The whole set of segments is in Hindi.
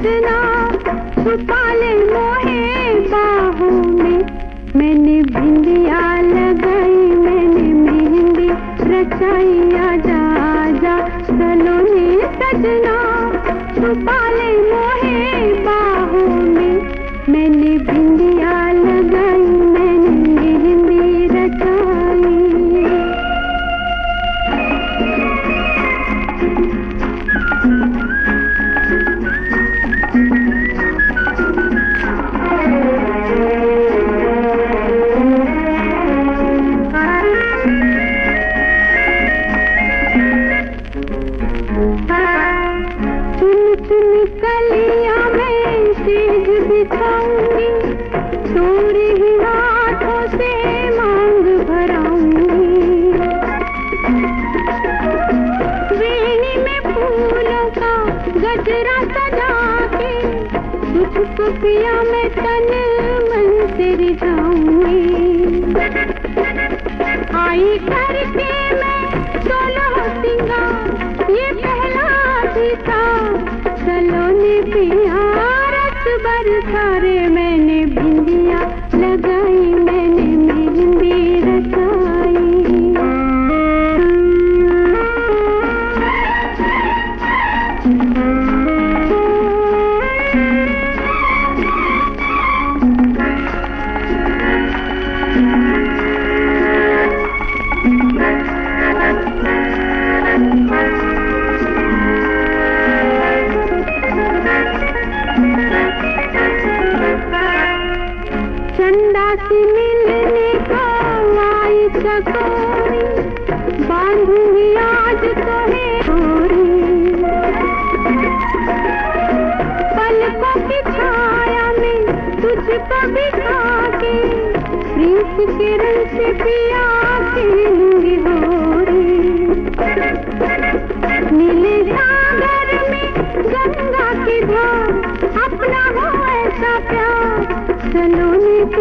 बदना सुताले मोहे बाहू में मैंने बिंदिया लगाई, मैंने मेहंदी रचाई, आजा आजा। सलोने सजना सुताले मोहे बिछाऊँगी तोरे ही हाथों से मांग भराऊँगी। वेणी में फूलों का गजरा सजा के मैं तन मन से रिझाऊँगी आई करके मैं सिंगार ये पहला भी था सलोने पिया। रस बरसारे मैंने चंदा मिलने को आई बांधूँगी आज तो है की तुझको बिठा के के रंग से पिया खेलूँगी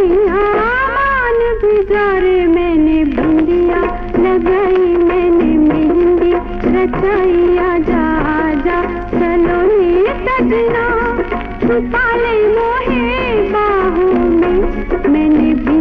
मान गुजारे मैंने भिंडिया लगाई मैंने मेहंदी, रचाइया आजा आजा चलो सजना मोहे बाहू में, मैंने भी